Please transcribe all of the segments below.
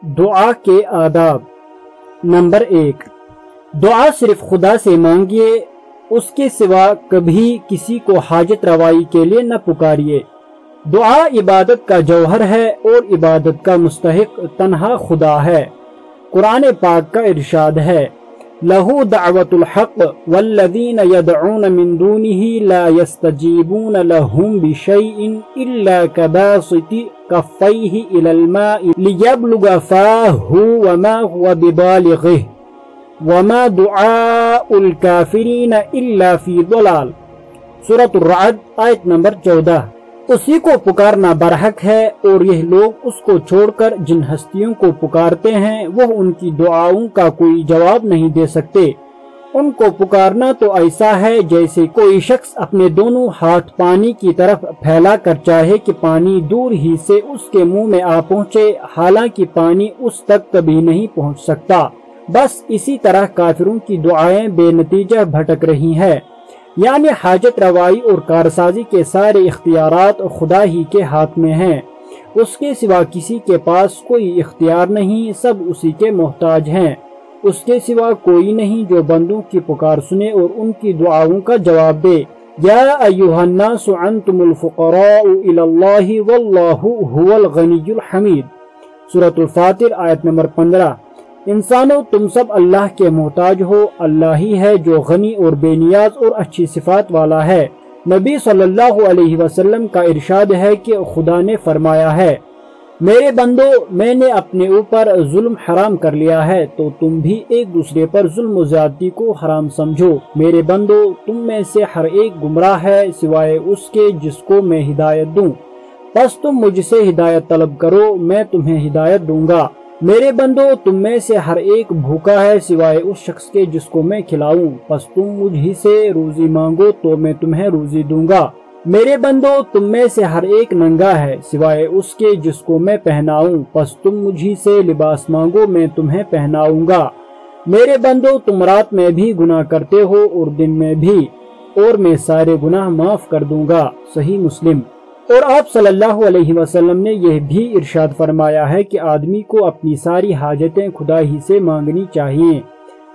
دعا کے آداب۔ نمبر ایک، دعا صرف خدا سے مانگیے، اس کے سوا کبھی کسی کو حاجت روائی کے لیے نہ پکاریے۔ دعا عبادت کا جوہر ہے اور عبادت کا مستحق تنہا خدا ہے۔ قرآن پاک کا ارشاد ہے۔ لہو دعوت الحق والذین يدعون من دونه لا يستجيبون لهم بشيء إلا كباسط كفيه إلى الماء ليبلغ فاه وما هو ببالغه. وما دعاء الكافرين إلا في ضلال. سورة الرعد آیت نمبر چودہ اسی کو پکارنا برحق ہے اور یہ لوگ اس کو چھوڑ کر جن ہستیوں کو پکارتے ہیں، وہ ان کی دعاؤں کا کوئی جواب نہیں دے سکتے۔ ان کو پکارنا تو ایسا ہے جیسے کوئی شخص اپنے دونوں ہاتھ پانی کی طرف پھیلا کر چاہے کہ پانی دور ہی سے اس کے منہ میں آ پہنچے، حالانکہ پانی اس تک کبھی نہیں پہنچ سکتا۔ بس اسی طرح کافروں کی دعائیں بے نتیجہ بھٹک رہی ہیں۔ یعنی حاجت روائی اور کارسازی کے سارے اختیارات خدا ہی کے ہاتھ میں ہیں۔ اس کے سوا کسی کے پاس کوئی اختیار نہیں، سب اسی کے محتاج ہیں۔ اس کے سوا کوئی نہیں جو بندوں کی پکار سنے اور ان کی دعاؤں کا جواب دے۔ یا ایوہ الناس انتم الفقراء الاللہ واللہ هو الغنی الحمید۔ سورة الفاتر آیت نمبر پندرہ۔ انسانوں تم سب اللہ کے محتاج ہو، اللہ ہی ہے جو غنی اور بے نیاز اور اچھی صفات والا ہے۔ نبی صلی اللہ علیہ وسلم کا ارشاد ہے کہ خدا نے فرمایا ہے، میرے بندو، میں نے اپنے اوپر ظلم حرام کر لیا ہے، تو تم بھی ایک دوسرے پر ظلم و زیادتی کو حرام سمجھو۔ میرے بندو، تم میں سے ہر ایک گمراہ ہے سوائے اس کے جس کو میں ہدایت دوں۔ پس تم مجھ سے ہدایت طلب کرو، میں تمہیں ہدایت دوں گا۔ میرے بندو، تم میں سے ہر ایک بھوکا ہے سوائے اس شخص کے جس کو میں کھلاؤں۔ پس تم مجھ ہی سے روزی مانگو تو میں تمہیں روزی دوں گا۔ میرے بندو، تم میں سے ہر ایک ننگا ہے سوائے اس کے جس کو میں پہناؤں۔ پس تم مجھ سے لباس مانگو، میں تمہیں پہناؤں گا۔ میرے بندو، تم رات میں بھی گناہ کرتے ہو اور دن میں بھی، اور میں سارے گناہ معاف کر دوں گا۔ صحیح مسلم۔ اور آپ صلی اللہ علیہ وسلم نے یہ بھی ارشاد فرمایا ہے کہ آدمی کو اپنی ساری حاجتیں خدا ہی سے مانگنی چاہیے۔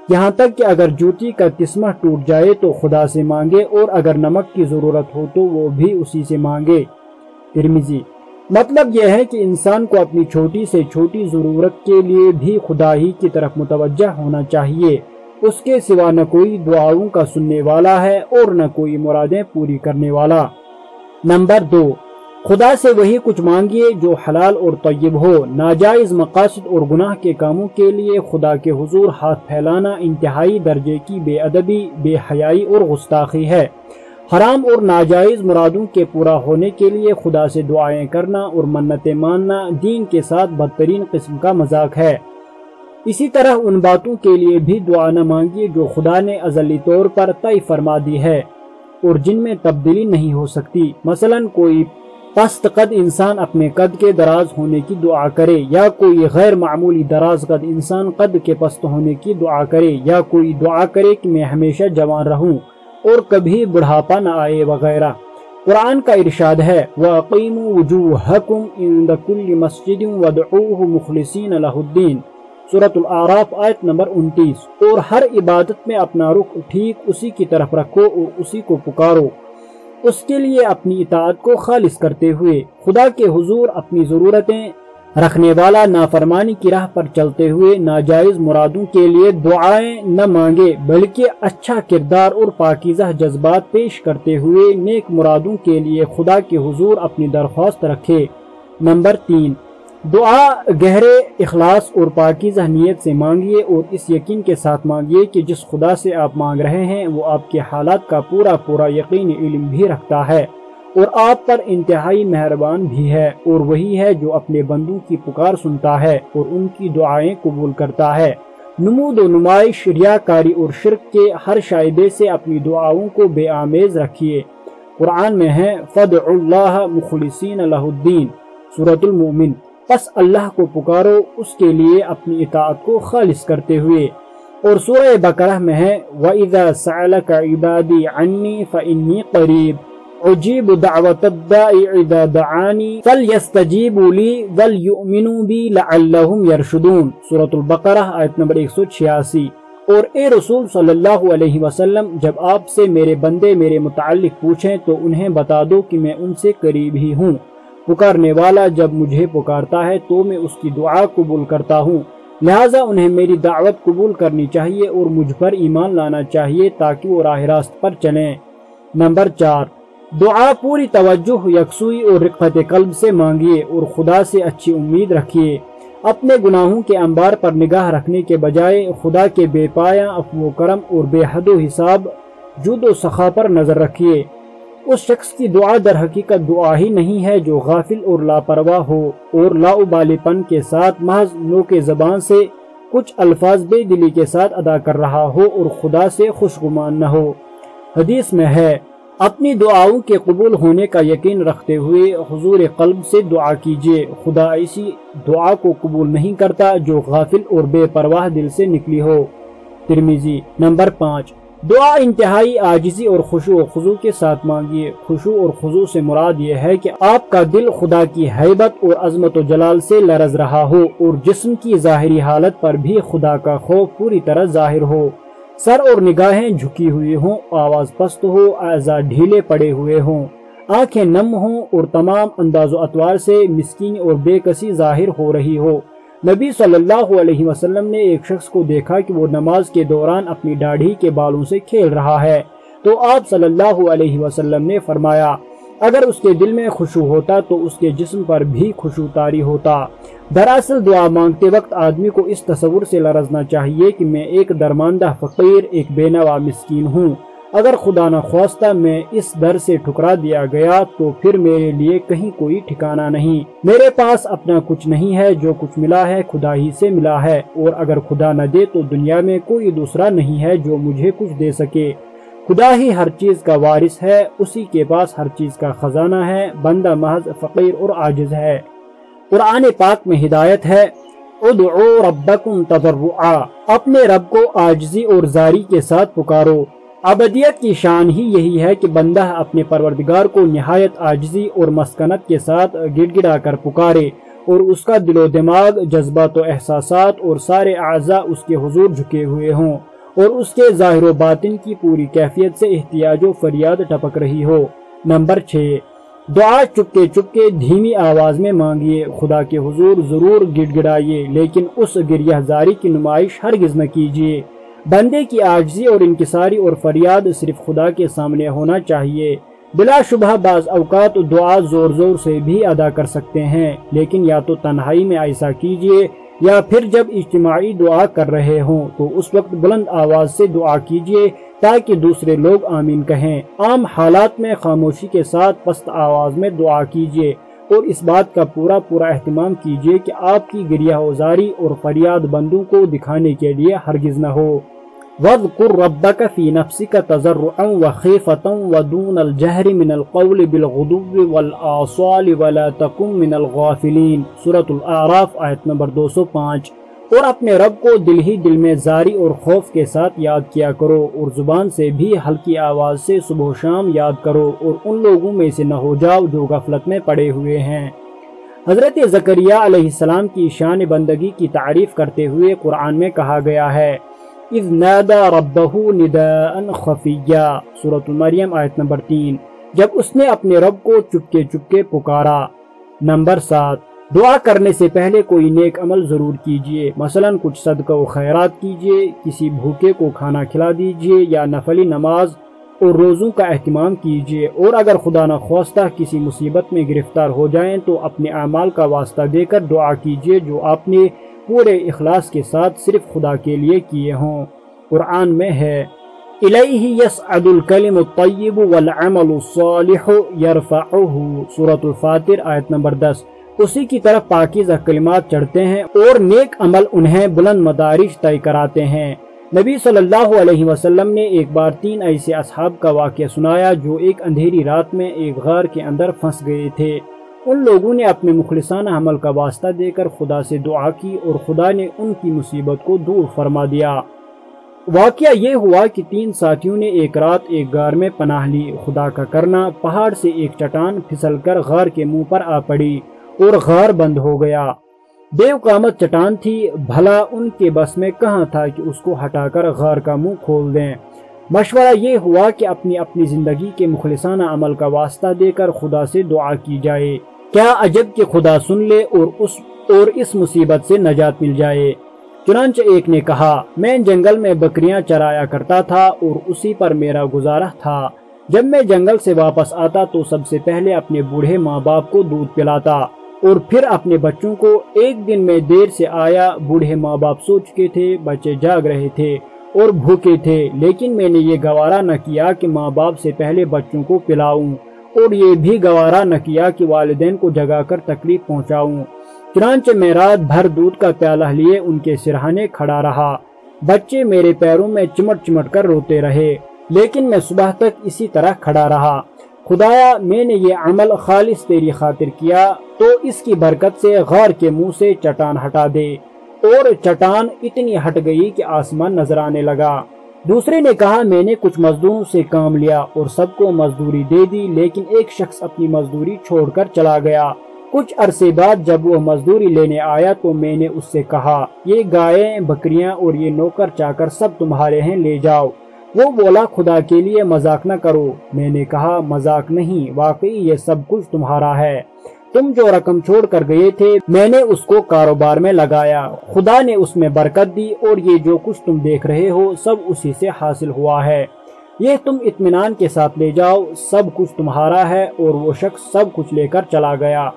یہاں تک کہ اگر جوتی کا قسمہ ٹوٹ جائے تو خدا سے مانگے اور اگر نمک کی ضرورت ہو تو وہ بھی اسی سے مانگے۔ ترمیزی مطلب یہ ہے کہ انسان کو اپنی چھوٹی سے چھوٹی ضرورت کے لیے بھی خدا ہی کی طرف متوجہ ہونا چاہیے۔ اس کے سوا نہ کوئی دعاؤں کا سننے والا ہے اور نہ کوئی مرادیں پوری کرنے والا۔ نمبر دو، خدا سے وہی کچھ مانگیے جو حلال اور طیب ہو، ناجائز مقاصد اور گناہ کے کاموں کے لیے خدا کے حضور ہاتھ پھیلانا انتہائی درجے کی بے ادبی، بے حیائی اور گستاخی ہے۔ حرام اور ناجائز مرادوں کے پورا ہونے کے لیے خدا سے دعائیں کرنا اور منتیں ماننا دین کے ساتھ بدترین قسم کا مذاق ہے۔ اسی طرح ان باتوں کے لیے بھی دعا نہ مانگیے جو خدا نے ازلی طور پر طے فرما دی ہے۔ اور جن میں تبدیلی نہیں ہو سکتی۔ مثلا کوئی پست قد انسان اپنے قد کے دراز ہونے کی دعا کرے، یا کوئی غیر معمولی دراز قد انسان قد کے پست ہونے کی دعا کرے، یا کوئی دعا کرے کہ میں ہمیشہ جوان رہوں اور کبھی بڑھاپا نہ آئے وغیرہ۔ قرآن کا ارشاد ہے، وَأَقِيمُوا وُجُوهَكُمْ عِنْدَ كُلِّ مَسْجِدٍ وَدْعُوهُ مُخْلِصِينَ لَهُ الدِّينَ۔ صورت العراف آیت نمبر انتیس۔ اور ہر عبادت میں اپنا رخ ٹھیک اسی کی طرف رکھو اور اسی کو پکارو۔ اس کے لیے اپنی اطاعت کو خالص کرتے ہوئے خدا کے حضور اپنی ضرورتیں رکھنے والا نافرمانی کی راہ پر چلتے ہوئے ناجائز مرادوں کے لیے دعائیں نہ مانگے، بلکہ اچھا کردار اور پاکیزہ جذبات پیش کرتے ہوئے نیک مرادوں کے لیے خدا کے حضور اپنی درخواست رکھے۔ نمبر تین۔ دعا، گہرے اخلاص اور پاکیزہ نیت سے مانگیے اور اس یقین کے ساتھ مانگیے کہ جس خدا سے آپ مانگ رہے ہیں، وہ آپ کے حالات کا پورا پورا یقین علم بھی رکھتا ہے اور آپ پر انتہائی مہربان بھی ہے اور وہی ہے جو اپنے بندوں کی پکار سنتا ہے اور ان کی دعائیں قبول کرتا ہے۔ نمود و نمائش، ریاکاری اور شرک کے ہر شائبے سے اپنی دعاؤں کو بے آمیز رکھیے۔ قرآن میں ہے فد اللہ مخلصین الدین صورت المومن پس اللہ کو پکارو، اس کے لیے اپنی اطاعت کو خالص کرتے ہوئے۔ اور سورہ بقرہ میں ہے، وَإِذَا سَعَلَكَ عِبَادِي عَنِّي فَإِنِّي قَرِيب۔ اجیب دعوت الدائی اذا دعانی فلیستجیبوا لی ولیؤمنوا بی لعلہم یرشدون سورة البقرہ، آیت نمبر 186 اور اے رسول صلی اللہ علیہ وسلم، جب آپ سے میرے بندے، میرے متعلق پوچھیں تو انہیں بتا دو کہ میں ان سے قریب ہی ہوں۔ پکارنے والا جب مجھے پکارتا ہے تو میں اس کی دعا قبول کرتا ہوں۔ لہٰذا انہیں میری دعوت قبول کرنی چاہیے اور مجھ پر ایمان لانا چاہیے تاکہ وہ راہ راست پر چلیں۔ نمبر چار، دعا پوری توجہ، یکسوئی اور رقت قلب سے مانگیے اور خدا سے اچھی امید رکھیے۔ اپنے گناہوں کے انبار پر نگاہ رکھنے کے بجائے خدا کے بے پایا، افو و کرم اور بے حد و حساب جود و سخا پر نظر رکھیے۔ اس شخص کی دعا در حقیقت دعا ہی نہیں ہے جو غافل اور لاپرواہ ہو اور لا پن کے ساتھ محض نو کے زبان سے کچھ الفاظ بے دلی کے ساتھ ادا کر رہا ہو اور خدا سے خوشگمان نہ ہو۔ حدیث میں ہے، اپنی دعاؤں کے قبول ہونے کا یقین رکھتے ہوئے حضور قلب سے دعا کیجیے خدا ایسی دعا کو قبول نہیں کرتا جو غافل اور بے پرواہ دل سے نکلی ہو۔ ترمیزی نمبر پانچ۔ دعا انتہائی آجزی اور خوشو و خضو کے ساتھ مانگیے۔ خوشو اور خضو سے مراد یہ ہے کہ آپ کا دل خدا کی حیبت اور عظمت و جلال سے لرز رہا ہو اور جسم کی ظاہری حالت پر بھی خدا کا خوف پوری طرح ظاہر ہو۔ سر اور نگاہیں جھکی ہوئی ہوں، آواز پست ہو، اعضا ڈھیلے پڑے ہوئے ہوں۔ آنکھیں نم ہوں اور تمام انداز و اطوار سے مسکین اور بے کسی ظاہر ہو رہی ہو۔ نبی صلی اللہ علیہ وسلم نے ایک شخص کو دیکھا کہ وہ نماز کے دوران اپنی ڈاڑھی کے بالوں سے کھیل رہا ہے۔ تو آپ صلی اللہ علیہ وسلم نے فرمایا، اگر اس کے دل میں خوشو ہوتا تو اس کے جسم پر بھی خوشو تاری ہوتا۔ دراصل دعا مانگتے وقت آدمی کو اس تصور سے لرزنا چاہیے کہ میں ایک درماندہ فقیر، ایک بے نوا مسکین ہوں۔ اگر خدا نہ خواستہ میں اس در سے ٹھکرا دیا گیا تو پھر میرے لیے کہیں کوئی ٹھکانہ نہیں۔ میرے پاس اپنا کچھ نہیں ہے، جو کچھ ملا ہے خدا ہی سے ملا ہے۔ اور اگر خدا نہ دے تو دنیا میں کوئی دوسرا نہیں ہے جو مجھے کچھ دے سکے۔ خدا ہی ہر چیز کا وارث ہے، اسی کے پاس ہر چیز کا خزانہ ہے۔ بندہ محض فقیر اور عاجز ہے۔ قرآن پاک میں ہدایت ہے، ادعو ربکم تضرعا۔ اپنے رب کو آجزی اور زاری کے ساتھ پکارو۔ ابدیت کی شان ہی یہی ہے کہ بندہ اپنے پروردگار کو نہایت آجزی اور مسکنت کے ساتھ گڑ گڑا کر پکارے اور اس کا دل و دماغ، جذبات و احساسات اور سارے اعضاء اس کے حضور جھکے ہوئے ہوں اور اس کے ظاہر و باطن کی پوری کیفیت سے احتیاج و فریاد ٹپک رہی ہو۔ نمبر چھ، دعا چپکے چپکے دھیمی آواز میں مانگیے۔ خدا کے حضور ضرور گڑ گڑائیے لیکن اس گریہ زاری کی نمائش ہرگز نہ کیجیے۔ بندے کی آجزی اور انکساری اور فریاد صرف خدا کے سامنے ہونا چاہیے۔ بلا شبہ بعض اوقات دعا زور زور سے بھی ادا کر سکتے ہیں، لیکن یا تو تنہائی میں ایسا کیجیے یا پھر جب اجتماعی دعا کر رہے ہوں تو اس وقت بلند آواز سے دعا کیجیے تاکہ دوسرے لوگ آمین کہیں۔ عام حالات میں خاموشی کے ساتھ پست آواز میں دعا کیجیے۔ اور اس بات کا پورا پورا اہتمام کیجیے کہ آپ کی گریہ اوزاری اور فریاد بندوں کو دکھانے کے لیے ہرگز نہ ہو۔ وَذْكُرْ رَبَّكَ فِي نَفْسِكَ تَزَرُّعًا وَخِيفَةً وَدُونَ الْجَهْرِ مِنَ الْقَوْلِ بِالْغُدُوِّ وَالْآصَالِ وَلَا تَكُمْ مِنَ الْغَافِلِينَ سورة الاعراف آیت نمبر 205 اور اپنے رب کو دل ہی دل میں زاری اور خوف کے ساتھ یاد کیا کرو اور زبان سے بھی ہلکی آواز سے صبح و شام یاد کرو اور ان لوگوں میں سے نہ ہو جاؤ جو غفلت میں پڑے ہوئے ہیں۔ حضرت زکریہ علیہ السلام کی شان بندگی کی تعریف کرتے ہوئے قرآن میں کہا گیا ہے، اذ نادا ربہ نداء خفیہ سورة المریم آیت نمبر تین، جب اس نے اپنے رب کو چپکے چپکے پکارا۔ نمبر سات دعا کرنے سے پہلے کوئی نیک عمل ضرور کیجیے۔ مثلا کچھ صدقہ و خیرات کیجیے، کسی بھوکے کو کھانا کھلا دیجیے یا نفلی نماز اور روزوں کا اہتمام کیجیے۔ اور اگر خدا نہ خواستہ کسی مصیبت میں گرفتار ہو جائیں تو اپنے اعمال کا واسطہ دے کر دعا کیجیے جو آپ نے پورے اخلاص کے ساتھ صرف خدا کے لیے کیے ہوں۔ قرآن میں ہے، الیہ یسعد الکلم الطیب والعمل الصالح یرفعہ سورة الفاتر آیت نمبر دس۔ اسی کی طرف پاکیزہ کلمات چڑھتے ہیں اور نیک عمل انہیں بلند مدارش طے کراتے ہیں۔ نبی صلی اللہ علیہ وسلم نے ایک بار تین ایسے اصحاب کا واقعہ سنایا جو ایک اندھیری رات میں ایک غار کے اندر پھنس گئے تھے۔ ان لوگوں نے اپنے مخلصانہ عمل کا واسطہ دے کر خدا سے دعا کی اور خدا نے ان کی مصیبت کو دور فرما دیا۔ واقعہ یہ ہوا کہ تین ساتھیوں نے ایک رات ایک غار میں پناہ لی۔ خدا کا کرنا پہاڑ سے ایک چٹان پھسل کر غار کے منہ پر آ پڑی۔ اور غار بند ہو گیا۔ دیو قامت چٹان تھی، بھلا ان کے بس میں کہاں تھا کہ اس کو ہٹا کر غار کا منہ کھول دیں۔ مشورہ یہ ہوا کہ اپنی اپنی زندگی کے مخلصانہ عمل کا واسطہ دے کر خدا سے دعا کی جائے۔ کیا عجب کہ خدا سن لے اور اس اور اس مصیبت سے نجات مل جائے۔ چنانچہ ایک نے کہا، میں جنگل میں بکریاں چرایا کرتا تھا اور اسی پر میرا گزارا تھا۔ جب میں جنگل سے واپس آتا تو سب سے پہلے اپنے بوڑھے ماں باپ کو دودھ پلاتا۔ اور پھر اپنے بچوں کو ایک دن میں دیر سے آیا، بوڑھے ماں باپ سو چکے تھے، بچے جاگ رہے تھے اور بھوکے تھے۔ لیکن میں نے یہ گوارا نہ کیا کہ ماں باپ سے پہلے بچوں کو پلاؤں اور یہ بھی گوارا نہ کیا کہ والدین کو جگا کر تکلیف پہنچاؤں۔ چنانچہ میں رات بھر دودھ کا پیالہ لیے ان کے سرہانے کھڑا رہا۔ بچے میرے پیروں میں چمٹ چمٹ کر روتے رہے، لیکن میں صبح تک اسی طرح کھڑا رہا۔ خدایا، میں نے یہ عمل خالص تیری خاطر کیا، تو اس کی برکت سے غار کے منہ سے چٹان ہٹا دے۔ اور چٹان اتنی ہٹ گئی کہ آسمان نظر آنے لگا۔ دوسرے نے کہا، میں نے کچھ مزدوروں سے کام لیا اور سب کو مزدوری دے دی، لیکن ایک شخص اپنی مزدوری چھوڑ کر چلا گیا۔ کچھ عرصے بعد جب وہ مزدوری لینے آیا، تو میں نے اس سے کہا، یہ گائے، بکریاں اور یہ نوکر چا کر سب تمہارے ہیں، لے جاؤ۔ وہ بولا، خدا کے لیے مذاق نہ کرو۔ میں نے کہا، مذاق نہیں، واقعی یہ سب کچھ تمہارا ہے۔ تم جو رقم چھوڑ کر گئے تھے، میں نے اس کو کاروبار میں لگایا۔ خدا نے اس میں برکت دی اور یہ جو کچھ تم دیکھ رہے ہو، سب اسی سے حاصل ہوا ہے۔ یہ تم اطمینان کے ساتھ لے جاؤ۔ سب کچھ تمہارا ہے اور وہ شخص سب کچھ لے کر چلا گیا۔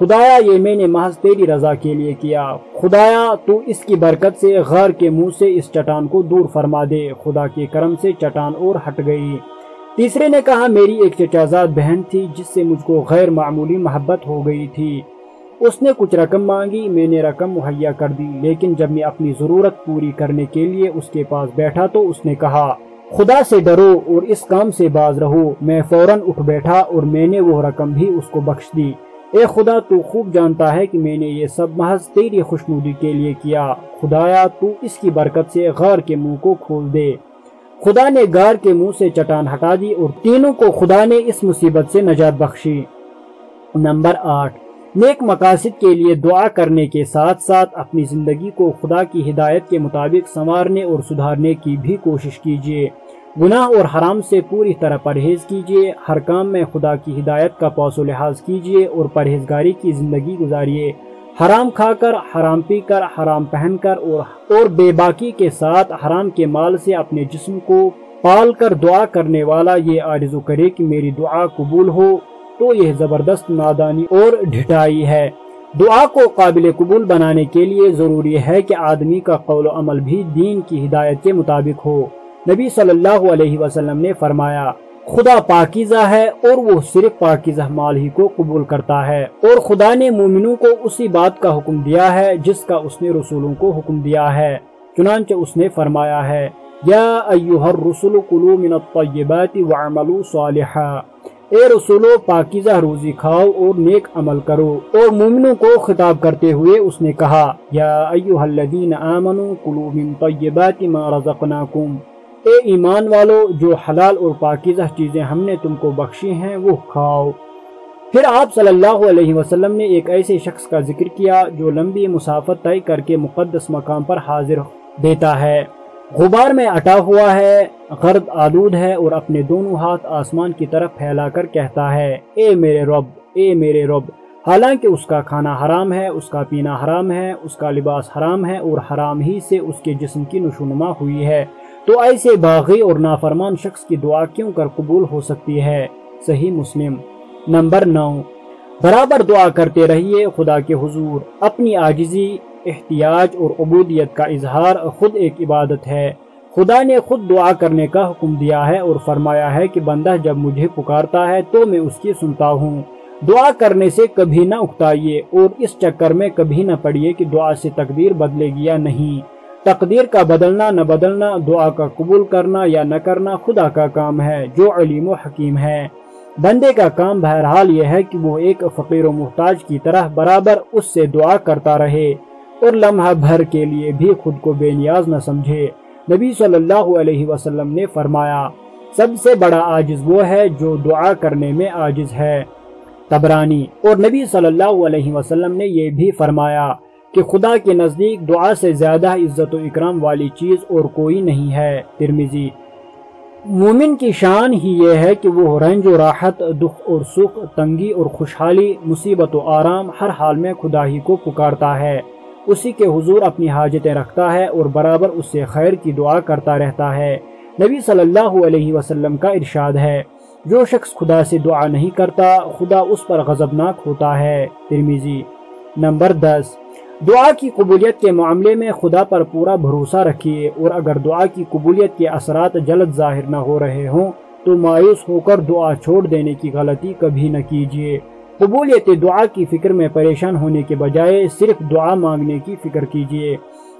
خدایا، یہ میں نے محض تیری رضا کے لیے کیا۔ خدایا، تو اس کی برکت سے غار کے منہ سے اس چٹان کو دور فرما دے۔ خدا کے کرم سے چٹان اور ہٹ گئی۔ تیسرے نے کہا، میری ایک چچازاد بہن تھی، جس سے مجھ کو غیر معمولی محبت ہو گئی تھی۔ اس نے کچھ رقم مانگی، میں نے رقم مہیا کر دی۔ لیکن جب میں اپنی ضرورت پوری کرنے کے لیے اس کے پاس بیٹھا، تو اس نے کہا، خدا سے ڈرو اور اس کام سے باز رہو۔ میں فوراً اٹھ بیٹھا اور میں نے وہ رقم بھی اس کو بخش دی۔ اے خدا تو خوب جانتا ہے کہ میں نے یہ سب محض تیری خوشنودی کے لیے کیا۔ خدایا، تو اس کی برکت سے غار کے منہ کو کھول دے۔ خدا نے غار کے منہ سے چٹان ہٹا دی اور تینوں کو خدا نے اس مصیبت سے نجات بخشی۔ نمبر آٹھ، نیک مقاصد کے لیے دعا کرنے کے ساتھ ساتھ اپنی زندگی کو خدا کی ہدایت کے مطابق سنوارنے اور سدھارنے کی بھی کوشش کیجیے۔ گناہ اور حرام سے پوری طرح پرہیز کیجیے ہر کام میں خدا کی ہدایت کا پوس و لحاظ کیجیے اور پرہیزگاری کی زندگی گزاریے۔ حرام کھا کر، حرام پی کر، حرام پہن کر اور اور بے باکی کے ساتھ حرام کے مال سے اپنے جسم کو پال کر دعا کرنے والا یہ آرزو کرے کہ میری دعا قبول ہو تو یہ زبردست نادانی اور ڈھٹائی ہے۔ دعا کو قابل قبول بنانے کے لیے ضروری ہے کہ آدمی کا قول و عمل بھی دین کی ہدایت کے مطابق ہو۔ نبی صلی اللہ علیہ وسلم نے فرمایا، خدا پاکیزہ ہے اور وہ صرف پاکیزہ مال ہی کو قبول کرتا ہے، اور خدا نے مومنوں کو اسی بات کا حکم دیا ہے جس کا اس نے رسولوں کو حکم دیا ہے۔ چنانچہ اس نے فرمایا ہے، یا ایوہ الرسول قلو من الطیبات وعملو صالحا۔ اے رسولو، پاکیزہ روزی کھاؤ اور نیک عمل کرو۔ اور مومنوں کو خطاب کرتے ہوئے اس نے کہا، یا ایوہ الذین آمنوا قلو من طیبات ما رزقناکم۔ اے ایمان والو، جو حلال اور پاکیزہ چیزیں ہم نے تم کو بخشی ہیں، وہ کھاؤ۔ پھر آپ صلی اللہ علیہ وسلم نے ایک ایسے شخص کا ذکر کیا، جو لمبی مسافت طے کر کے مقدس مقام پر حاضر دیتا ہے۔ غبار میں اٹا ہوا ہے غرد آلود ہے اور اپنے دونوں ہاتھ آسمان کی طرف پھیلا کر کہتا ہے، اے میرے رب، اے میرے رب، حالانکہ اس کا کھانا حرام ہے، اس کا پینا حرام ہے، اس کا لباس حرام ہے اور حرام ہی سے اس کے جسم کی نشونما ہوئی ہے۔ تو ایسے باغی اور نافرمان شخص کی دعا کیوں کر قبول ہو سکتی ہے؟ صحیح مسلم۔ نمبر نو۔ برابر دعا کرتے رہیے خدا کے حضور۔ اپنی آجزی احتیاج اور عبودیت کا اظہار خود ایک عبادت ہے۔ خدا نے خود دعا کرنے کا حکم دیا ہے اور فرمایا ہے کہ بندہ جب مجھے پکارتا ہے تو میں اس کی سنتا ہوں۔ دعا کرنے سے کبھی نہ اکتائیے اور اس چکر میں کبھی نہ پڑیے کہ دعا سے تقدیر بدلے گیا نہیں۔ تقدیر کا بدلنا، نہ بدلنا، دعا کا قبول کرنا یا نہ کرنا خدا کا کام ہے، جو علیم و حکیم ہے۔ بندے کا کام بہرحال یہ ہے کہ وہ ایک فقیر و محتاج کی طرح برابر اس سے دعا کرتا رہے اور لمحہ بھر کے لیے بھی خود کو بے نیاز نہ سمجھے۔ نبی صلی اللہ علیہ وسلم نے فرمایا، سب سے بڑا آجز وہ ہے جو دعا کرنے میں آجز ہے۔ تبرانی اور نبی صلی اللہ علیہ وسلم نے یہ بھی فرمایا کہ خدا کے نزدیک دعا سے زیادہ عزت و اکرام والی چیز اور کوئی نہیں ہے۔ ترمیزی مومن کی شان ہی یہ ہے کہ وہ رنج و راحت، دکھ اور سکھ، تنگی اور خوشحالی، مصیبت و آرام ہر حال میں خدا ہی کو پکارتا ہے۔ اسی کے حضور اپنی حاجتیں رکھتا ہے اور برابر اس سے خیر کی دعا کرتا رہتا ہے۔ نبی صلی اللہ علیہ وسلم کا ارشاد ہے، جو شخص خدا سے دعا نہیں کرتا، خدا اس پر غضبناک ہوتا ہے۔ ترمیزی نمبر دس۔ دعا کی قبولیت کے معاملے میں خدا پر پورا بھروسہ رکھیے اور اگر دعا کی قبولیت کے اثرات جلد ظاہر نہ ہو رہے ہوں تو مایوس ہو کر دعا چھوڑ دینے کی غلطی کبھی نہ کیجیے۔ قبولیت دعا کی فکر میں پریشان ہونے کے بجائے صرف دعا مانگنے کی فکر کیجیے۔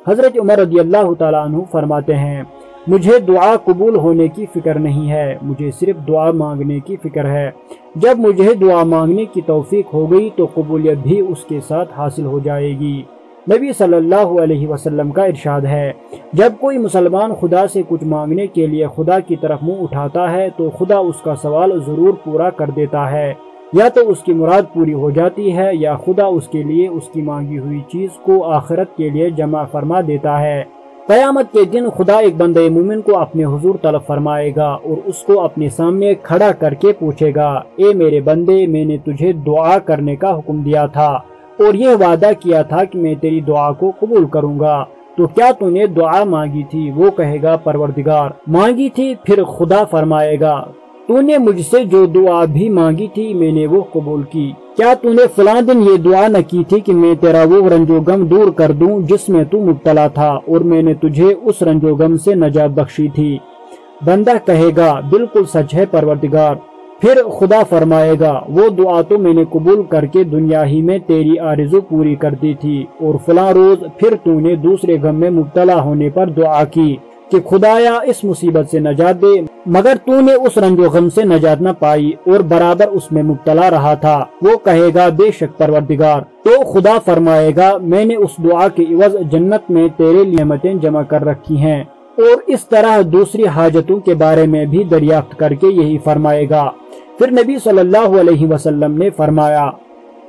حضرت عمر رضی اللہ تعالیٰ عنہ فرماتے ہیں، مجھے دعا قبول ہونے کی فکر نہیں ہے، مجھے صرف دعا مانگنے کی فکر ہے۔ جب مجھے دعا مانگنے کی توفیق ہو گئی تو قبولیت بھی اس کے ساتھ حاصل ہو جائے گی۔ نبی صلی اللہ علیہ وسلم کا ارشاد ہے، جب کوئی مسلمان خدا سے کچھ مانگنے کے لیے خدا کی طرف منہ اٹھاتا ہے تو خدا اس کا سوال ضرور پورا کر دیتا ہے۔ یا تو اس کی مراد پوری ہو جاتی ہے یا خدا اس کے لیے اس کی مانگی ہوئی چیز کو آخرت کے لیے جمع فرما دیتا ہے۔ قیامت کے دن خدا ایک بندے مومن کو اپنے حضور طلب فرمائے گا اور اس کو اپنے سامنے کھڑا کر کے پوچھے گا، اے میرے بندے، میں نے تجھے دعا کرنے کا حکم دیا تھا اور یہ وعدہ کیا تھا کہ میں تیری دعا کو قبول کروں گا۔ تو کیا تو نے دعا مانگی تھی؟ وہ کہے گا، پروردگار، مانگی تھی، پھر خدا فرمائے گا، تو نے مجھ سے جو دعا بھی مانگی تھی، میں نے وہ قبول کی۔ کیا تو نے فلاں دن یہ دعا نہ کی تھی کہ میں تیرا وہ رنج و غم دور کر دوں جس میں تو مبتلا تھا اور میں نے تجھے اس رنج و غم سے نجات بخشی تھی۔ بندہ کہے گا، بالکل سچ ہے پروردگار۔ پھر خدا فرمائے گا، وہ دعا تو میں نے قبول کر کے دنیا ہی میں تیری آرزو پوری کر دی تھی اور فلاں روز پھر تو نے دوسرے غم میں مبتلا ہونے پر دعا کی کہ خدایا اس مصیبت سے نجات دے۔ مگر تو نے اس رنج و غم سے نجات نہ پائی اور برابر اس میں مبتلا رہا تھا۔ وہ کہے گا، بے شک پروردگار، تو خدا فرمائے گا، میں نے اس دعا کے عوض جنت میں تیرے نعمتیں جمع کر رکھی ہیں۔ اور اس طرح دوسری حاجتوں کے بارے میں بھی دریافت کر کے یہی فرمائے گا۔ پھر نبی صلی اللہ علیہ وسلم نے فرمایا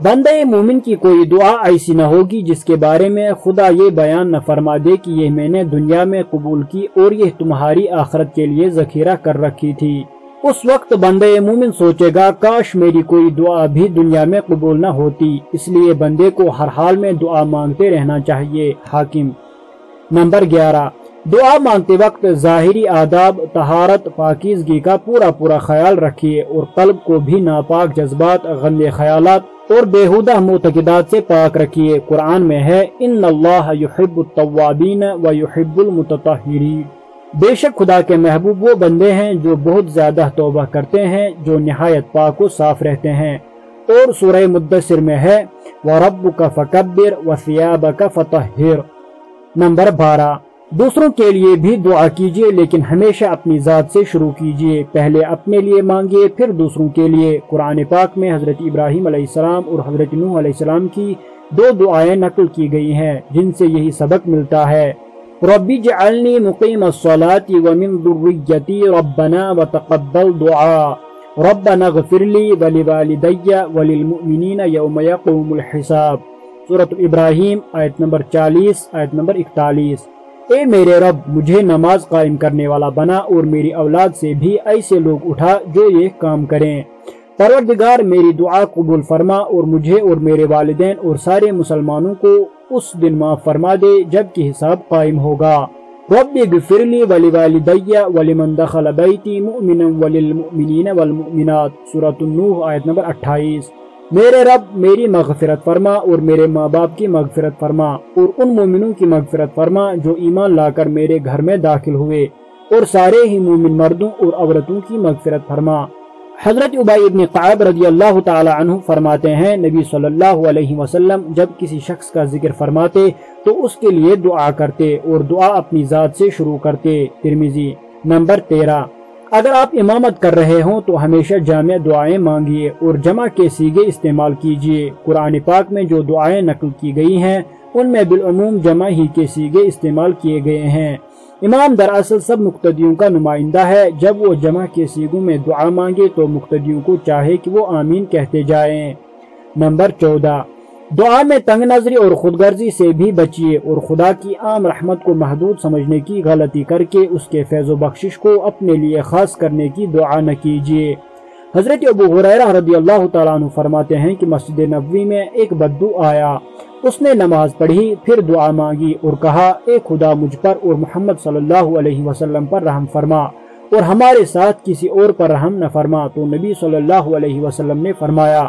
بندہ مومن کی کوئی دعا ایسی نہ ہوگی جس کے بارے میں خدا یہ بیان نہ فرما دے کہ یہ میں نے دنیا میں قبول کی اور یہ تمہاری آخرت کے لیے ذخیرہ کر رکھی تھی۔ اس وقت بندہ مومن سوچے گا، کاش میری کوئی دعا بھی دنیا میں قبول نہ ہوتی، اس لیے بندے کو ہر حال میں دعا مانگتے رہنا چاہیے۔ حاکم، نمبر گیارہ۔ دعا مانگتے وقت ظاہری آداب، طہارت، پاکیزگی کا پورا پورا خیال رکھیے اور قلب کو بھی ناپاک جذبات غندے خیالات اور بےحدہ معتقدات سے پاک رکھیے۔ قرآن میں ہے، ان اللہ یحب التوابین و یحب المتطہرین بے شک خدا کے محبوب وہ بندے ہیں جو بہت زیادہ توبہ کرتے ہیں، جو نہایت پاک و صاف رہتے ہیں۔ اور سورہ مدثر میں ہے وَرَبُّكَ فَكَبِّرْ وَثِيَابَكَ فَطَهِّرْ نمبر بارہ۔ دوسروں کے لیے بھی دعا کیجیے لیکن ہمیشہ اپنی ذات سے شروع کیجیے پہلے اپنے لیے مانگیے پھر دوسروں کے لیے۔ قرآن پاک میں حضرت ابراہیم علیہ السلام اور حضرت نوح علیہ السلام کی دو دعائیں نقل کی گئی ہیں، جن سے یہی سبق ملتا ہے۔ ربی جعلنی مقیم الصلاة ومن ذریتی ربنا وتقبل دعا۔ ربنا اغفر لی ولوالدی وللمؤمنین یوم یقوم الحساب۔ سورة ابراہیم، آیت نمبر چالیس، آیت نمبر اکتالیس۔ اے میرے رب، مجھے نماز قائم کرنے والا بنا اور میری اولاد سے بھی ایسے لوگ اٹھا جو یہ کام کریں۔ پروردگار میری دعا قبول فرما اور مجھے اور میرے والدین اور سارے مسلمانوں کو اس دن معاف فرما دے جبکہ حساب قائم ہوگا۔ رب اغفر لی ولی والدی ولمن دخل بیتی مؤمنا وللمؤمنین والمؤمنات، سورة النوح، آیت نمبر اٹھائیس۔ میرے رب میری مغفرت فرما اور میرے ماں باپ کی مغفرت فرما اور ان مومنوں کی مغفرت فرما جو ایمان لا کر میرے گھر میں داخل ہوئے اور سارے ہی مومن مردوں اور عورتوں کی مغفرت فرما۔ حضرت عبائی ابن قعب رضی اللہ تعالی عنہ فرماتے ہیں، نبی صلی اللہ علیہ وسلم جب کسی شخص کا ذکر فرماتے تو اس کے لیے دعا کرتے اور دعا اپنی ذات سے شروع کرتے۔ ترمیزی نمبر تیرہ۔ اگر آپ امامت کر رہے ہوں تو ہمیشہ جامع دعائیں مانگیے اور جمع کے سیگے استعمال کیجیے۔ قرآن پاک میں جو دعائیں نقل کی گئی ہیں، ان میں بالعموم جمع ہی کے سیگے استعمال کیے گئے ہیں۔ امام دراصل سب مقتدیوں کا نمائندہ ہے۔ جب وہ جمع کے سیگوں میں دعا مانگے تو مقتدیوں کو چاہے کہ وہ آمین کہتے جائیں۔ نمبر چودہ۔ دعا میں تنگ نظری اور خود غرضی سے بھی بچیے اور خدا کی عام رحمت کو محدود سمجھنے کی غلطی کر کے اس کے فیض و بخشش کو اپنے لیے خاص کرنے کی دعا نہ کیجیے۔ حضرت ابو حریرہ رضی اللہ تعالیٰ عنہ فرماتے ہیں کہ مسجد نبوی میں ایک بدو آیا۔ اس نے نماز پڑھی، پھر دعا مانگی اور کہا، اے خدا، مجھ پر اور محمد صلی اللہ علیہ وسلم پر رحم فرما اور ہمارے ساتھ کسی اور پر رحم نہ فرما۔ تو نبی صلی اللہ علیہ وسلم نے فرمایا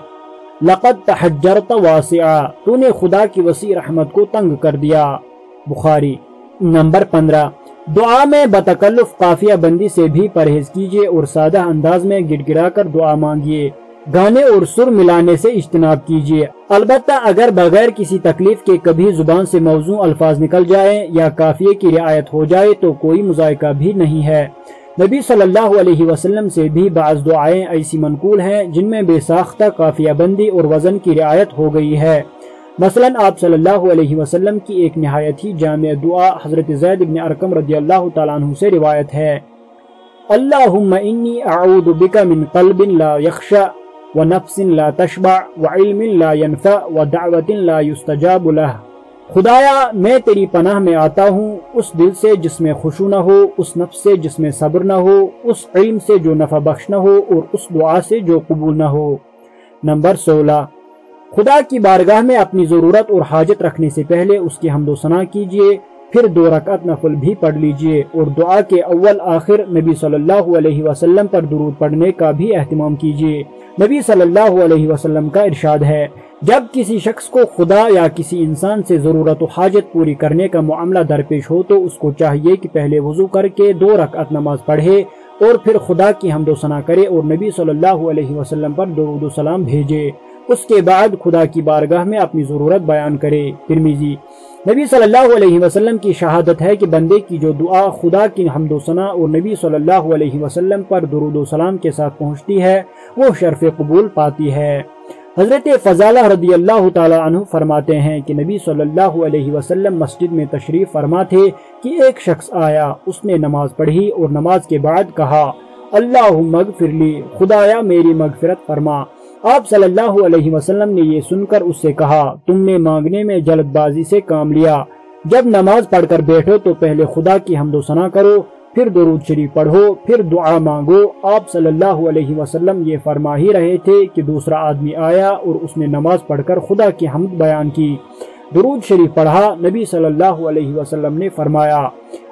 لقد تحجرت واسعا تو نے خدا کی وسیع رحمت کو تنگ کر دیا۔ بخاری نمبر پندرہ، دعا میں بتکلف قافیہ بندی سے بھی پرہیز کیجیے اور سادہ انداز میں گڑ گڑا کر دعا مانگیے گانے اور سر ملانے سے اجتناب کیجیے البتہ اگر بغیر کسی تکلیف کے کبھی زبان سے موضوع الفاظ نکل جائیں یا کافیے کی رعایت ہو جائے تو کوئی مذائقہ بھی نہیں ہے۔ نبی صلی اللہ علیہ وسلم سے بھی بعض دعائیں ایسی منقول ہیں جن میں بے ساختہ قافیہ بندی اور وزن کی رعایت ہو گئی ہے۔ مثلا آپ صلی اللہ علیہ وسلم کی ایک نہایت ہی جامع دعا حضرت زید بن ارکم رضی اللہ تعالیٰ عنہ سے روایت ہے۔ اللہم انی اعوذ بک من قلب لا یخشع ونفس لا تشبع وعلم لا ينفع ودعوت لا يستجاب له خدایا، میں تیری پناہ میں آتا ہوں، اس دل سے جس میں خوشو نہ ہو، اس نفس سے جس میں صبر نہ ہو، اس علم سے جو نفع بخش نہ ہو، اور اس دعا سے جو قبول نہ ہو۔ نمبر سولہ۔ خدا کی بارگاہ میں اپنی ضرورت اور حاجت رکھنے سے پہلے اس کی حمد و ثنا کیجیے پھر دو رکعت نفل بھی پڑھ لیجیے، اور دعا کے اول آخر نبی صلی اللہ علیہ وسلم پر درود پڑھنے کا بھی اہتمام کیجیے نبی صلی اللہ علیہ وسلم کا ارشاد ہے جب کسی شخص کو خدا یا کسی انسان سے ضرورت و حاجت پوری کرنے کا معاملہ درپیش ہو تو اس کو چاہیے کہ پہلے وضو کر کے دو رکعت نماز پڑھے اور پھر خدا کی حمد و ثنا کرے اور نبی صلی اللہ علیہ وسلم پر درود و سلام بھیجے۔ اس کے بعد خدا کی بارگاہ میں اپنی ضرورت بیان کرے۔ ترمیزی نبی صلی اللہ علیہ وسلم کی شہادت ہے کہ بندے کی جو دعا خدا کی حمد و ثنا اور نبی صلی اللہ علیہ وسلم پر درود و سلام کے ساتھ پہنچتی ہے، وہ شرف قبول پاتی ہے۔ حضرت فضالہ رضی اللہ تعالی عنہ فرماتے ہیں کہ نبی صلی اللہ علیہ وسلم مسجد میں تشریف فرما تھے کہ ایک شخص آیا، اس نے نماز پڑھی اور نماز کے بعد کہا اللہ مغفر لی، خدایا میری مغفرت فرما۔ آپ صلی اللہ علیہ وسلم نے یہ سن کر اس سے کہا، تم نے مانگنے میں جلد بازی سے کام لیا۔ جب نماز پڑھ کر بیٹھو تو پہلے خدا کی حمد و ثنا کرو۔ پھر درود شریف پڑھو، پھر دعا مانگو۔ آپ صلی اللہ علیہ وسلم یہ فرما ہی رہے تھے کہ دوسرا آدمی آیا اور اس نے نماز پڑھ کر خدا کی حمد بیان کی۔ درود شریف پڑھا، نبی صلی اللہ علیہ وسلم نے فرمایا،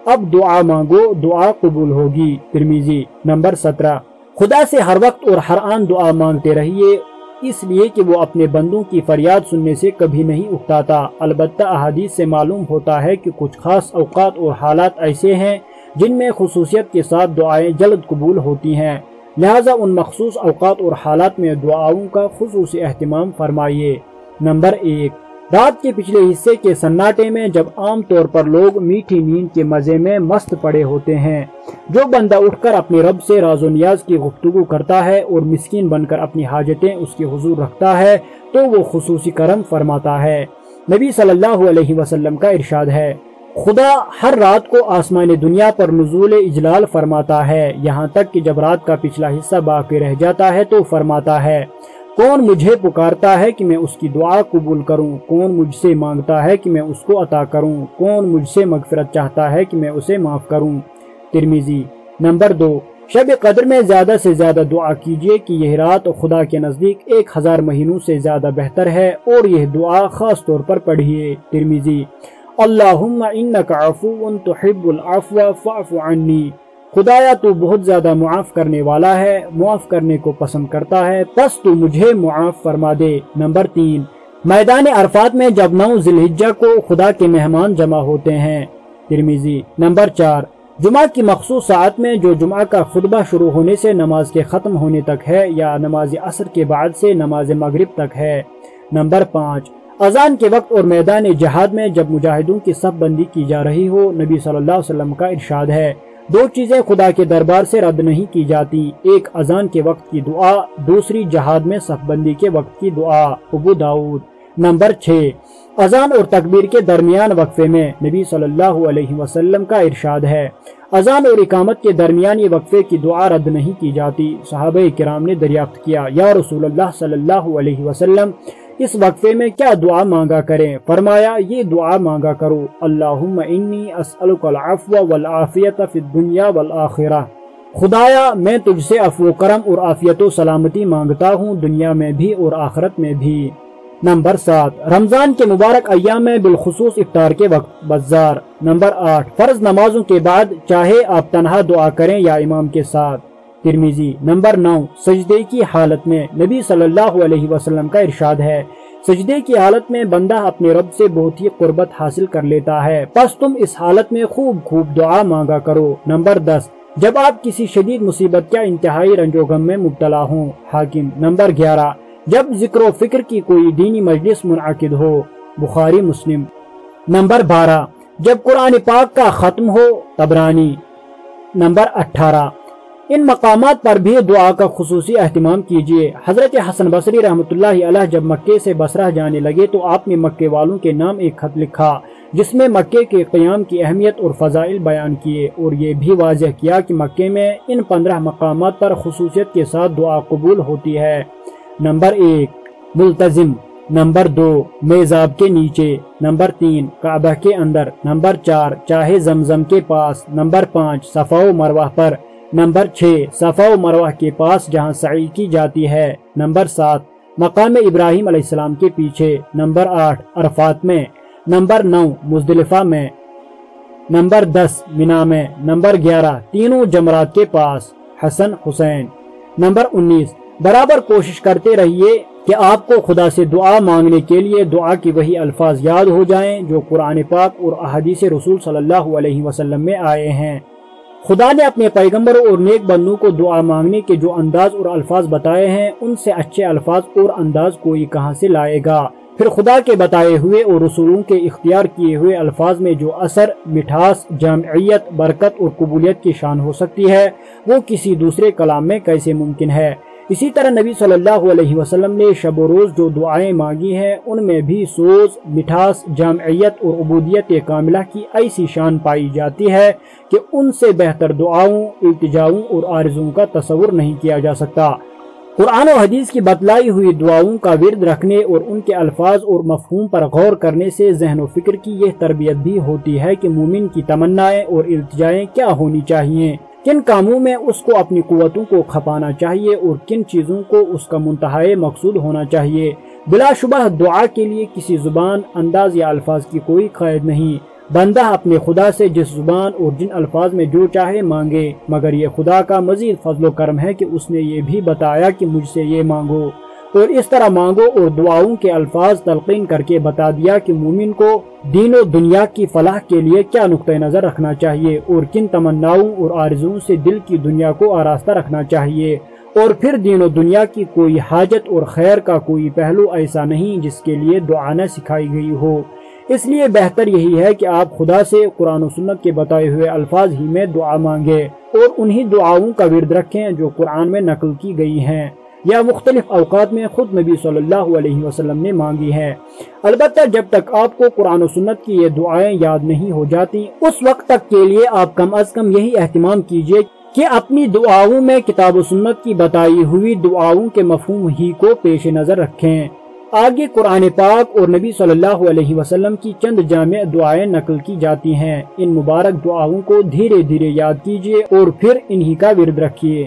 اب دعا مانگو، دعا قبول ہوگی۔ ترمیزی نمبر سترہ۔ خدا سے ہر وقت اور ہر آن دعا مانگتے رہیے، اس لیے کہ وہ اپنے بندوں کی فریاد سننے سے کبھی نہیں اٹھاتا البتہ احادیث سے معلوم ہوتا ہے کہ کچھ خاص اوقات اور حالات ایسے ہیں جن میں خصوصیت کے ساتھ دعائیں جلد قبول ہوتی ہیں۔ لہٰذا ان مخصوص اوقات اور حالات میں دعاؤں کا خصوصی اہتمام فرمائیے۔ نمبر ایک، رات کے پچھلے حصے کے سناٹے میں جب عام طور پر لوگ میٹھی نیند کے مزے میں مست پڑے ہوتے ہیں، جو بندہ اٹھ کر اپنے رب سے راز و نیاز کی گفتگو کرتا ہے اور مسکین بن کر اپنی حاجتیں اس کے حضور رکھتا ہے، تو وہ خصوصی کرم فرماتا ہے۔ نبی صلی اللہ علیہ وسلم کا ارشاد ہے۔ خدا ہر رات کو آسمان دنیا پر نزول اجلال فرماتا ہے۔ یہاں تک کہ جب رات کا پچھلا حصہ باقی رہ جاتا ہے تو فرماتا ہے، کون مجھے پکارتا ہے کہ میں اس کی دعا قبول کروں؟ کون مجھ سے مانگتا ہے کہ میں اس کو عطا کروں؟ کون مجھ سے مغفرت چاہتا ہے کہ میں اسے معاف کروں؟ ترمیزی نمبر دو، شب قدر میں زیادہ سے زیادہ دعا کیجیے کہ یہ رات خدا کے نزدیک ایک ہزار مہینوں سے زیادہ بہتر ہے اور یہ دعا خاص طور پر پڑھیے۔ ترمیزی اللہم انکا عفو تحب العفو فعف عنی۔ خدایا تو بہت زیادہ معاف کرنے والا ہے، معاف کرنے کو پسند کرتا ہے، پس تو مجھے معاف فرما دے۔ نمبر تین، میدان عرفات میں جب نو ذلحجہ کو خدا کے مہمان جمع ہوتے ہیں۔ ترمیزی نمبر چار، جمعہ کی مخصوص ساعت میں جو جمعہ کا خطبہ شروع ہونے سے نماز کے ختم ہونے تک ہے یا نماز عصر کے بعد سے نماز مغرب تک ہے۔ نمبر پانچ اذان کے وقت اور میدان جہاد میں جب مجاہدوں کی صف بندی کی جا رہی ہو، نبی صلی اللہ علیہ وسلم کا ارشاد ہے۔ دو چیزیں خدا کے دربار سے رد نہیں کی جاتی۔ ایک، اذان کے وقت کی دعا۔ دوسری، جہاد میں صف بندی کے وقت کی دعا۔ ابو داود نمبر چھ، اذان اور تکبیر کے درمیان وقفے میں نبی صلی اللہ علیہ وسلم کا ارشاد ہے۔ اذان اور اقامت کے درمیان یہ وقفے کی دعا رد نہیں کی جاتی۔ صحابہ کرام نے دریافت کیا، یا رسول اللہ صلی اللہ علیہ وسلم اس وقفے میں کیا دعا مانگا کریں؟ فرمایا، یہ دعا مانگا کرو۔ اللہم انی اسألک العفو والعافیت فی الدنیا والآخرہ۔ خدایا، میں تجھ سے افو کرم اور آفیت و سلامتی مانگتا ہوں، دنیا میں بھی اور آخرت میں بھی۔ نمبر سات، رمضان کے مبارک ایام میں بالخصوص افطار کے وقت۔ بزار، نمبر آٹھ، فرض نمازوں کے بعد چاہے آپ تنہا دعا کریں یا امام کے ساتھ۔ ترمیزی نمبر نو، سجدے کی حالت میں نبی صلی اللہ علیہ وسلم کا ارشاد ہے۔ سجدے کی حالت میں بندہ اپنے رب سے بہت ہی قربت حاصل کر لیتا ہے۔ پس تم اس حالت میں خوب خوب دعا مانگا کرو۔ نمبر دس، جب آپ کسی شدید مصیبت یا انتہائی رنج و غم میں مبتلا ہوں۔ حاکم، نمبر گیارہ، جب ذکر و فکر کی کوئی دینی مجلس منعقد ہو۔ بخاری مسلم۔ نمبر بارہ، جب قرآن پاک کا ختم ہو، تبرانی۔ نمبر اٹھارہ ان مقامات پر بھی دعا کا خصوصی اہتمام کیجیے حضرت حسن بصری رحمۃ اللہ علیہ جب مکے سے بسرہ جانے لگے تو آپ نے مکے والوں کے نام ایک خط لکھا، جس میں مکے کے قیام کی اہمیت اور فضائل بیان کیے اور یہ بھی واضح کیا کہ مکے میں ان پندرہ مقامات پر خصوصیت کے ساتھ دعا قبول ہوتی ہے۔ نمبر ایک ملتظم نمبر دو، میزاب کے نیچے۔ نمبر تین، کعبہ کے اندر۔ نمبر چار، چاہے زمزم کے پاس۔ نمبر پانچ، صفا و مروہ پر۔ نمبر چھ، صفا و مروہ کے پاس جہاں سعی کی جاتی ہے۔ نمبر سات، مقام ابراہیم علیہ السلام کے پیچھے۔ نمبر آٹھ، عرفات میں۔ نمبر نو، مزدلفہ میں۔ نمبر دس، مینا میں۔ نمبر گیارہ، تینوں جمرات کے پاس۔ حسن حسین۔ نمبر انیس، برابر کوشش کرتے رہیے کہ آپ کو خدا سے دعا مانگنے کے لیے دعا کی وہی الفاظ یاد ہو جائیں جو قرآن پاک اور احادیث رسول صلی اللہ علیہ وسلم میں آئے ہیں۔ خدا نے اپنے پیغمبروں اور نیک بندوں کو دعا مانگنے کے جو انداز اور الفاظ بتائے ہیں، ان سے اچھے الفاظ اور انداز کوئی کہاں سے لائے گا؟ پھر خدا کے بتائے ہوئے اور رسولوں کے اختیار کیے ہوئے الفاظ میں جو اثر، مٹھاس جامعیت برکت اور قبولیت کی شان ہو سکتی ہے، وہ کسی دوسرے کلام میں کیسے ممکن ہے؟ اسی طرح نبی صلی اللہ علیہ وسلم نے شب و روز جو دعائیں مانگی ہیں، ان میں بھی سوز، مٹھاس، جامعیت اور عبودیت کاملہ کی ایسی شان پائی جاتی ہے کہ ان سے بہتر دعاؤں، التجاؤں اور آرزوں کا تصور نہیں کیا جا سکتا۔ قرآن و حدیث کی بتلائی ہوئی دعاؤں کا ورد رکھنے اور ان کے الفاظ اور مفہوم پر غور کرنے سے ذہن و فکر کی یہ تربیت بھی ہوتی ہے کہ مومن کی تمنائیں اور التجائیں کیا ہونی چاہیے کن کاموں میں اس کو اپنی قوتوں کو کھپانا چاہیے اور کن چیزوں کو اس کا منتہا مقصود ہونا چاہیے؟ بلا شبہ دعا کے لیے کسی زبان، انداز یا الفاظ کی کوئی قید نہیں۔ بندہ اپنے خدا سے جس زبان اور جن الفاظ میں جو چاہے مانگے، مگر یہ خدا کا مزید فضل و کرم ہے کہ اس نے یہ بھی بتایا کہ مجھ سے یہ مانگو۔ اور اس طرح مانگو اور دعاؤں کے الفاظ تلقین کر کے بتا دیا کہ مومن کو دین و دنیا کی فلاح کے لیے کیا نقطۂ نظر رکھنا چاہیے اور کن تمناؤں اور آرزوں سے دل کی دنیا کو آراستہ رکھنا چاہیے۔ اور پھر دین و دنیا کی کوئی حاجت اور خیر کا کوئی پہلو ایسا نہیں جس کے لیے دعا نہ سکھائی گئی ہو۔ اس لیے بہتر یہی ہے کہ آپ خدا سے قرآن و سنت کے بتائے ہوئے الفاظ ہی میں دعا مانگے اور انہی دعاؤں کا ورد رکھیں جو قرآن میں نقل کی گئی ہیں۔ یا مختلف اوقات میں خود نبی صلی اللہ علیہ وسلم نے مانگی ہے۔ البتہ جب تک آپ کو قرآن و سنت کی یہ دعائیں یاد نہیں ہو جاتی، اس وقت تک کے لیے آپ کم از کم یہی اہتمام کیجیے کہ اپنی دعاؤں میں کتاب و سنت کی بتائی ہوئی دعاؤں کے مفہوم ہی کو پیش نظر رکھیں۔ آگے قرآن پاک اور نبی صلی اللہ علیہ وسلم کی چند جامع دعائیں نقل کی جاتی ہیں۔ ان مبارک دعاؤں کو دھیرے دھیرے یاد کیجیے اور پھر انہی کا ورد رکھیے۔